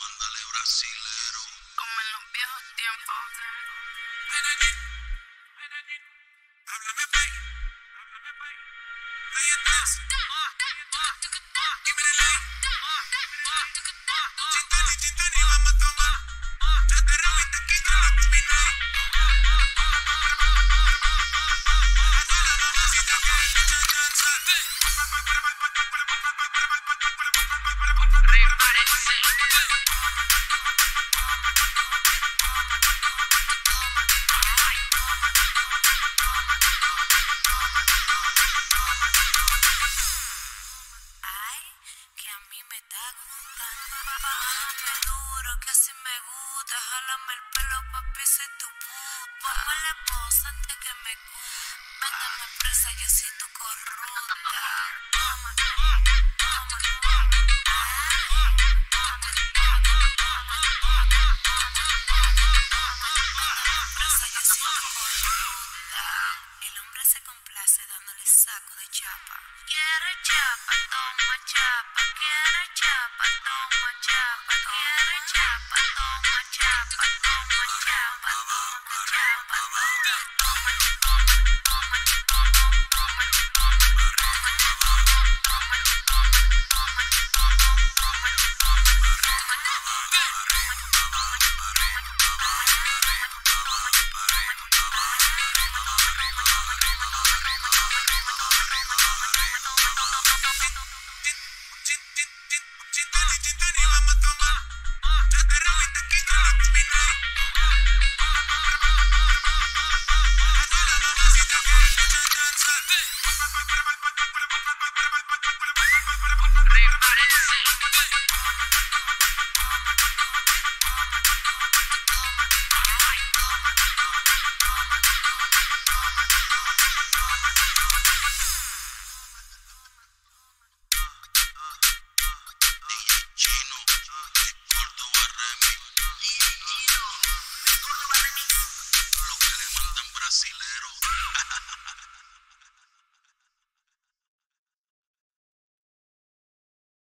Mándale brasilero. Como en los viejos tiempos. Medellín, Medellín, háblame pay, háblame pay. Ahí estás. Bájame duro, que así me gusta. Jálame el pelo, papi, soy tu puta. Ponme la voz antes que me gusta. Méteme presa, yo soy tu corrupta. Toma, toma, se complace dándole saco de chapa. Quiere chapa, toma chapa,